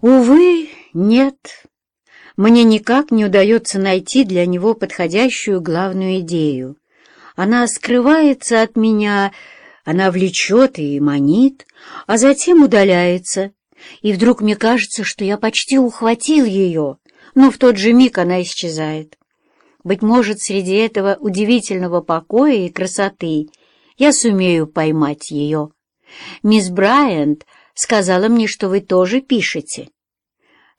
Увы, нет. Мне никак не удается найти для него подходящую главную идею. Она скрывается от меня, она влечет и манит, а затем удаляется. И вдруг мне кажется, что я почти ухватил ее, но в тот же миг она исчезает. Быть может, среди этого удивительного покоя и красоты я сумею поймать ее. Мисс Брайант сказала мне, что вы тоже пишете.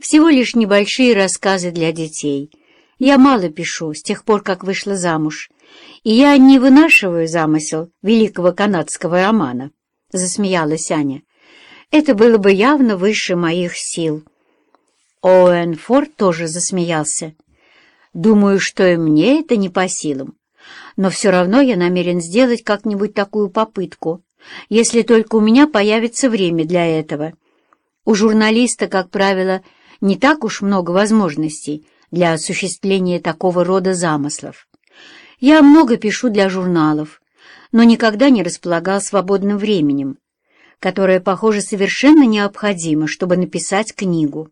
Всего лишь небольшие рассказы для детей. Я мало пишу с тех пор, как вышла замуж, и я не вынашиваю замысел великого канадского романа, — засмеялась Аня. Это было бы явно выше моих сил. Оуэн Форд тоже засмеялся. Думаю, что и мне это не по силам. Но все равно я намерен сделать как-нибудь такую попытку, если только у меня появится время для этого. У журналиста, как правило, не так уж много возможностей для осуществления такого рода замыслов. Я много пишу для журналов, но никогда не располагал свободным временем, которое, похоже, совершенно необходимо, чтобы написать книгу.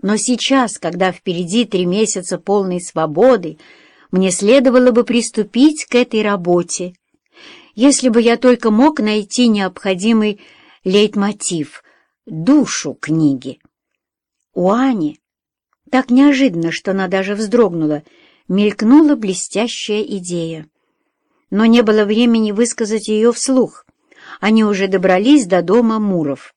Но сейчас, когда впереди три месяца полной свободы, мне следовало бы приступить к этой работе, если бы я только мог найти необходимый лейтмотив, душу книги. У Ани, так неожиданно, что она даже вздрогнула, мелькнула блестящая идея. Но не было времени высказать ее вслух. Они уже добрались до дома Муров.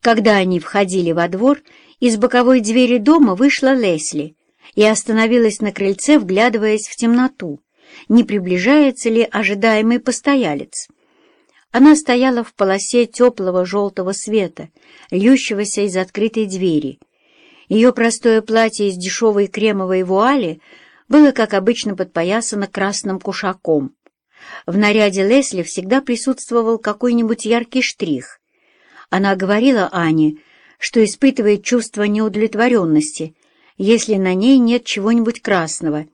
Когда они входили во двор, из боковой двери дома вышла Лесли и остановилась на крыльце, вглядываясь в темноту, не приближается ли ожидаемый постоялец. Она стояла в полосе теплого желтого света, льющегося из открытой двери. Ее простое платье из дешевой кремовой вуали было, как обычно, подпоясано красным кушаком. В наряде Лесли всегда присутствовал какой-нибудь яркий штрих. Она говорила Ане, что испытывает чувство неудовлетворенности, если на ней нет чего-нибудь красного.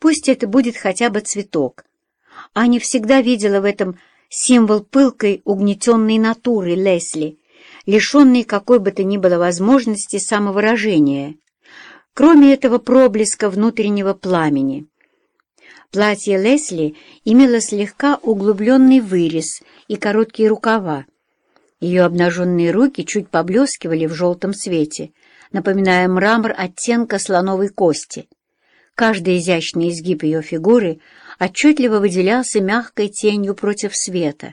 Пусть это будет хотя бы цветок. Аня всегда видела в этом символ пылкой, угнетенной натуры Лесли, лишенной какой бы то ни было возможности самовыражения, кроме этого проблеска внутреннего пламени. Платье Лесли имело слегка углубленный вырез и короткие рукава. Ее обнаженные руки чуть поблескивали в желтом свете, напоминая мрамор оттенка слоновой кости. Каждый изящный изгиб ее фигуры отчетливо выделялся мягкой тенью против света,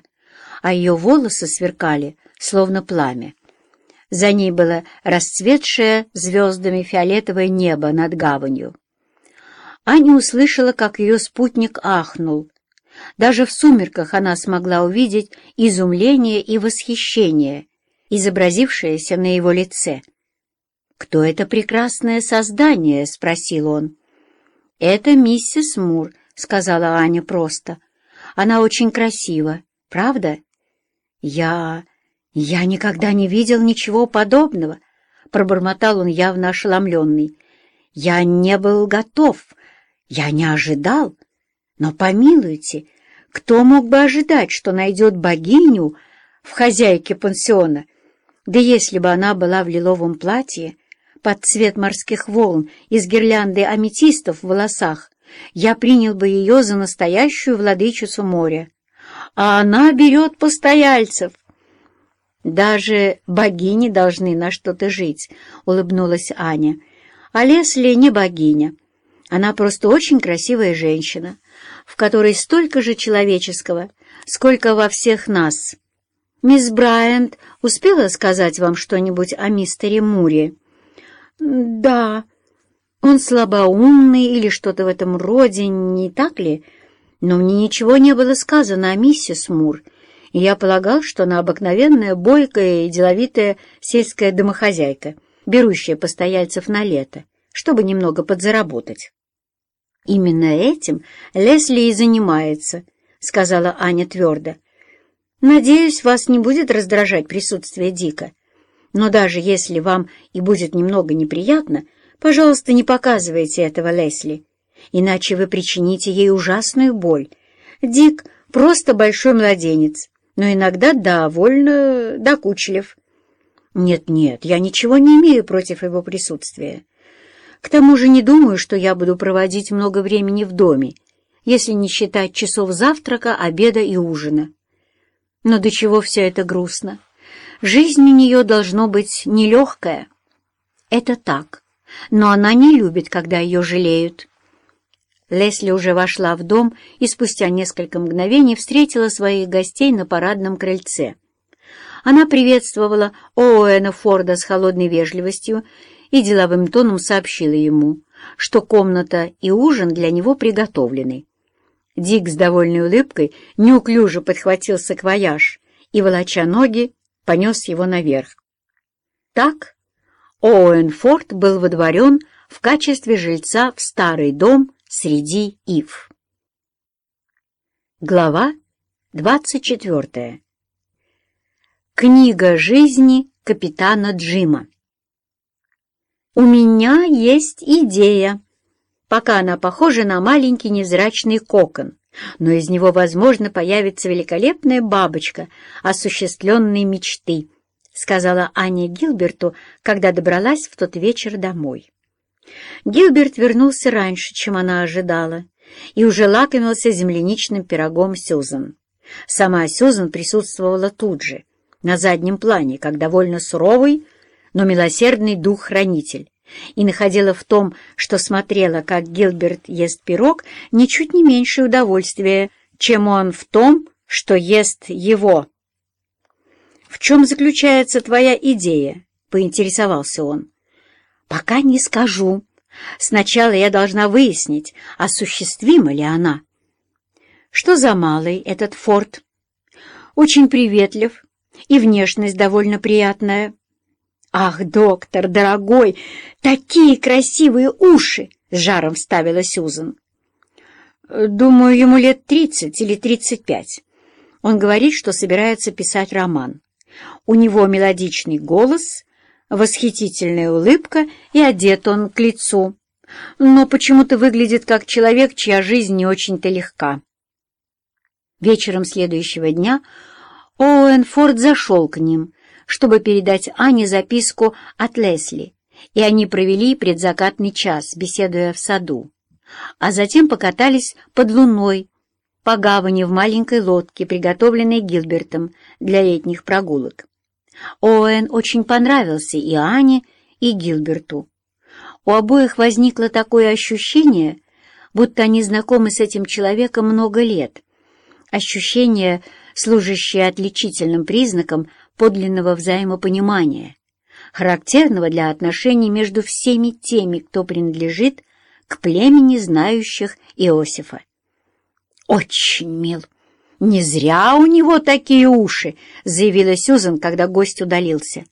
а ее волосы сверкали, словно пламя. За ней было расцветшее звездами фиолетовое небо над гаванью. Аня услышала, как ее спутник ахнул. Даже в сумерках она смогла увидеть изумление и восхищение, изобразившееся на его лице. «Кто это прекрасное создание?» — спросил он. «Это миссис Мур», — сказала Аня просто. «Она очень красива, правда?» «Я... я никогда не видел ничего подобного», — пробормотал он явно ошеломленный. «Я не был готов, я не ожидал. Но помилуйте, кто мог бы ожидать, что найдет богиню в хозяйке пансиона? Да если бы она была в лиловом платье, под цвет морских волн и с гирляндой аметистов в волосах, я принял бы ее за настоящую владычицу моря. А она берет постояльцев. Даже богини должны на что-то жить, — улыбнулась Аня. А Лесли не богиня. Она просто очень красивая женщина, в которой столько же человеческого, сколько во всех нас. Мисс Брайант успела сказать вам что-нибудь о мистере Муре? «Да, он слабоумный или что-то в этом роде, не так ли? Но мне ничего не было сказано о миссис Мур, и я полагал, что она обыкновенная, бойкая и деловитая сельская домохозяйка, берущая постояльцев на лето, чтобы немного подзаработать». «Именно этим Лесли и занимается», — сказала Аня твердо. «Надеюсь, вас не будет раздражать присутствие Дика. Но даже если вам и будет немного неприятно, пожалуйста, не показывайте этого Лесли, иначе вы причините ей ужасную боль. Дик просто большой младенец, но иногда довольно докучлив. Нет-нет, я ничего не имею против его присутствия. К тому же не думаю, что я буду проводить много времени в доме, если не считать часов завтрака, обеда и ужина. Но до чего все это грустно? Жизнь у нее должно быть нелегкая. Это так, но она не любит, когда ее жалеют. Лесли уже вошла в дом и спустя несколько мгновений встретила своих гостей на парадном крыльце. Она приветствовала Оуэна Форда с холодной вежливостью и деловым тоном сообщила ему, что комната и ужин для него приготовлены. Дик с довольной улыбкой неуклюже подхватил саквояж и, волоча ноги, понес его наверх. Так Оуэн Форд был водворен в качестве жильца в старый дом среди ив. Глава двадцать четвертая. Книга жизни капитана Джима. У меня есть идея. Пока она похожа на маленький невзрачный кокон, но из него, возможно, появится великолепная бабочка осуществленной мечты, сказала Аня Гилберту, когда добралась в тот вечер домой. Гилберт вернулся раньше, чем она ожидала, и уже лакомился земляничным пирогом Сюзан. Сама Сюзан присутствовала тут же, на заднем плане, как довольно суровый, но милосердный дух-хранитель, и находила в том, что смотрела, как Гилберт ест пирог, ничуть не меньше удовольствия, чем он в том, что ест его. «В чем заключается твоя идея?» — поинтересовался он. «Пока не скажу. Сначала я должна выяснить, осуществима ли она». «Что за малый этот форт?» «Очень приветлив, и внешность довольно приятная». «Ах, доктор, дорогой, такие красивые уши!» — с жаром вставила Сюзан. «Думаю, ему лет тридцать или тридцать пять. Он говорит, что собирается писать роман. У него мелодичный голос восхитительная улыбка, и одет он к лицу, но почему-то выглядит как человек, чья жизнь не очень-то легка. Вечером следующего дня Оуэн Форд зашел к ним, чтобы передать Ане записку от Лесли, и они провели предзакатный час, беседуя в саду, а затем покатались под луной по гавани в маленькой лодке, приготовленной Гилбертом для летних прогулок. Оуэн очень понравился и Ане, и Гилберту. У обоих возникло такое ощущение, будто они знакомы с этим человеком много лет. Ощущение, служащее отличительным признаком подлинного взаимопонимания, характерного для отношений между всеми теми, кто принадлежит к племени знающих Иосифа. «Очень мил!» «Не зря у него такие уши», — заявила Сюзан, когда гость удалился.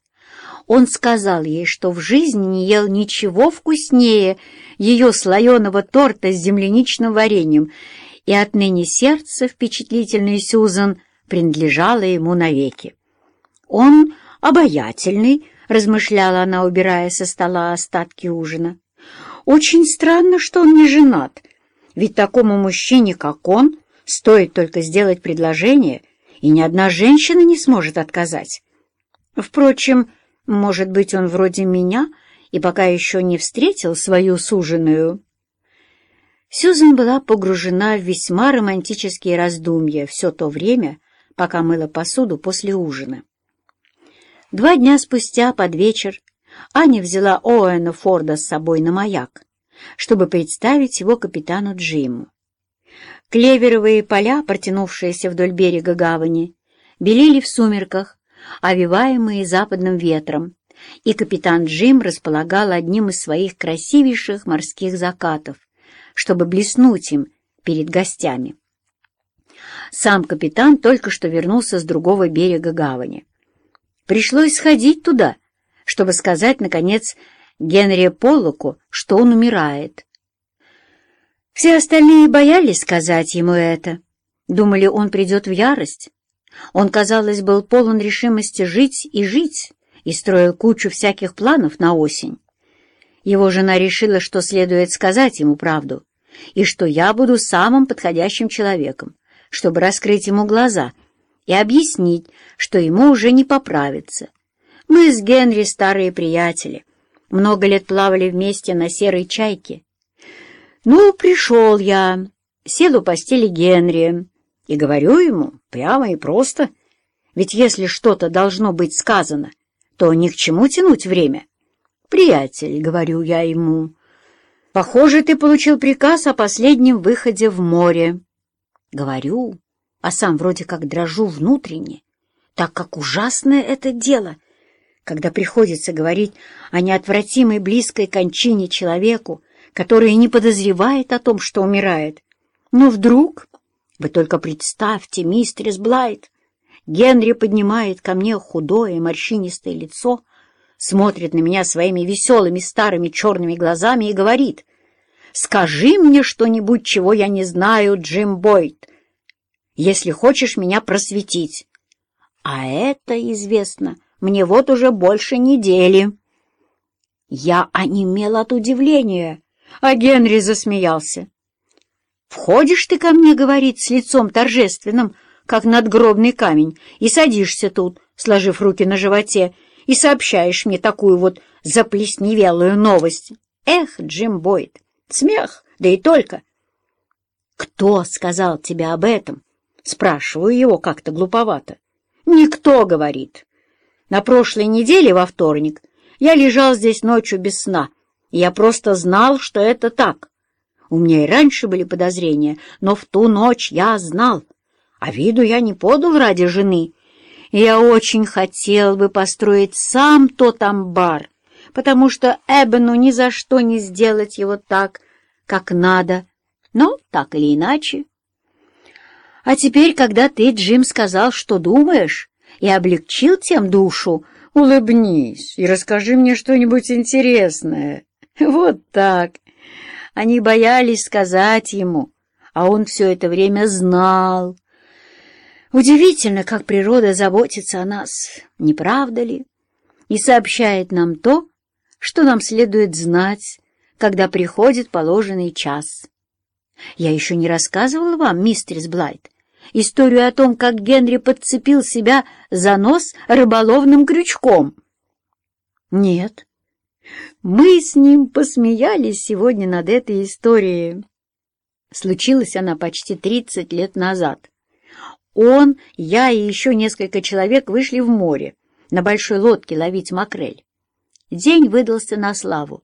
Он сказал ей, что в жизни не ел ничего вкуснее ее слоеного торта с земляничным вареньем, и отныне сердце впечатлительной Сюзан принадлежало ему навеки. «Он обаятельный», — размышляла она, убирая со стола остатки ужина. «Очень странно, что он не женат, ведь такому мужчине, как он, — Стоит только сделать предложение, и ни одна женщина не сможет отказать. Впрочем, может быть, он вроде меня и пока еще не встретил свою суженую. Сюзан была погружена в весьма романтические раздумья все то время, пока мыла посуду после ужина. Два дня спустя, под вечер, Аня взяла Оуэна Форда с собой на маяк, чтобы представить его капитану Джиму. Клеверовые поля, протянувшиеся вдоль берега гавани, белели в сумерках, овиваемые западным ветром, и капитан Джим располагал одним из своих красивейших морских закатов, чтобы блеснуть им перед гостями. Сам капитан только что вернулся с другого берега гавани. Пришлось сходить туда, чтобы сказать, наконец, Генри Поллоку, что он умирает, все остальные боялись сказать ему это. Думали, он придет в ярость. Он, казалось, был полон решимости жить и жить, и строил кучу всяких планов на осень. Его жена решила, что следует сказать ему правду, и что я буду самым подходящим человеком, чтобы раскрыть ему глаза и объяснить, что ему уже не поправиться. Мы с Генри старые приятели. Много лет плавали вместе на серой чайке. Ну, пришел я, сел у постели Генри и говорю ему прямо и просто, ведь если что-то должно быть сказано, то ни к чему тянуть время. «Приятель», — говорю я ему, — «похоже, ты получил приказ о последнем выходе в море». Говорю, а сам вроде как дрожу внутренне, так как ужасное это дело, когда приходится говорить о неотвратимой близкой кончине человеку, который не подозревает о том, что умирает. Но вдруг, вы только представьте, мистерис Блайт, Генри поднимает ко мне худое морщинистое лицо, смотрит на меня своими веселыми старыми черными глазами и говорит, «Скажи мне что-нибудь, чего я не знаю, Джим Бойд, если хочешь меня просветить». А это известно мне вот уже больше недели. Я онемел от удивления, а Генри засмеялся. «Входишь ты ко мне, — говорит, с лицом торжественным, как надгробный камень, и садишься тут, сложив руки на животе, и сообщаешь мне такую вот заплесневелую новость. Эх, Джим Бойд, смех, да и только. «Кто сказал тебе об этом?» Спрашиваю его как-то глуповато. «Никто», — говорит. «На прошлой неделе во вторник я лежал здесь ночью без сна, и я просто знал, что это так. У меня и раньше были подозрения, но в ту ночь я знал, а виду я не подал ради жены, я очень хотел бы построить сам тот амбар, потому что Эбену ни за что не сделать его так, как надо, но так или иначе. А теперь, когда ты, Джим, сказал, что думаешь, и облегчил тем душу, улыбнись и расскажи мне что-нибудь интересное. Вот так. Они боялись сказать ему, а он все это время знал, Удивительно, как природа заботится о нас, не правда ли? И сообщает нам то, что нам следует знать, когда приходит положенный час. Я еще не рассказывала вам, мистерс Блайт, историю о том, как Генри подцепил себя за нос рыболовным крючком. Нет, мы с ним посмеялись сегодня над этой историей. Случилась она почти тридцать лет назад. Он, я и еще несколько человек вышли в море на большой лодке ловить макрель. День выдался на славу.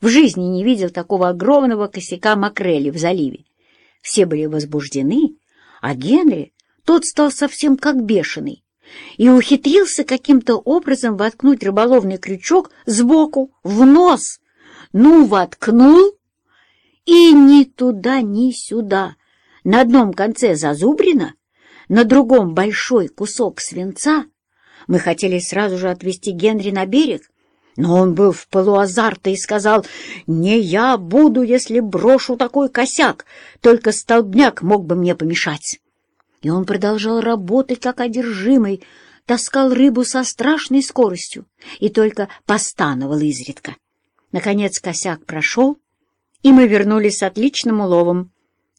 В жизни не видел такого огромного косяка макрели в заливе. Все были возбуждены, а Генри, тот стал совсем как бешеный и ухитрился каким-то образом воткнуть рыболовный крючок сбоку, в нос. Ну, воткнул, и ни туда, ни сюда. На одном конце зазубрено, на другом большой кусок свинца, мы хотели сразу же отвезти Генри на берег, но он был в полуазарта и сказал, «Не я буду, если брошу такой косяк, только столбняк мог бы мне помешать». И он продолжал работать, как одержимый, таскал рыбу со страшной скоростью и только постановал изредка. Наконец косяк прошел, и мы вернулись с отличным уловом.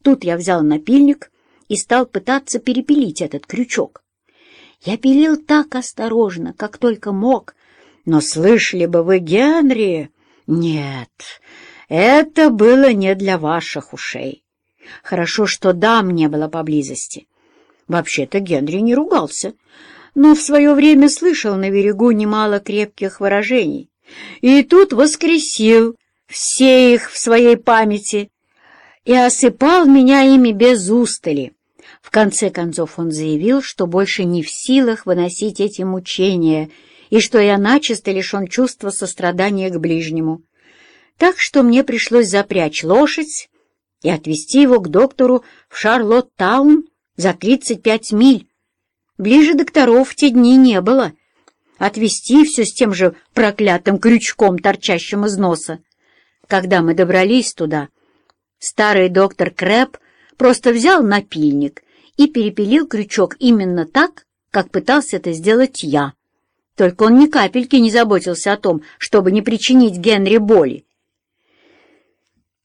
Тут я взял напильник и стал пытаться перепилить этот крючок. Я пилил так осторожно, как только мог, но слышали бы вы Генри? Нет, это было не для ваших ушей. Хорошо, что дам не было поблизости. Вообще-то Генри не ругался, но в свое время слышал на берегу немало крепких выражений. И тут воскресил все их в своей памяти и осыпал меня ими без устали. В конце концов он заявил, что больше не в силах выносить эти мучения и что я начисто лишен чувства сострадания к ближнему. Так что мне пришлось запрячь лошадь и отвезти его к доктору в Шарлотт-таун за 35 миль. Ближе докторов в те дни не было. Отвезти все с тем же проклятым крючком, торчащим из носа. Когда мы добрались туда, старый доктор Крэп просто взял напильник и перепилил крючок именно так, как пытался это сделать я. Только он ни капельки не заботился о том, чтобы не причинить Генри боли,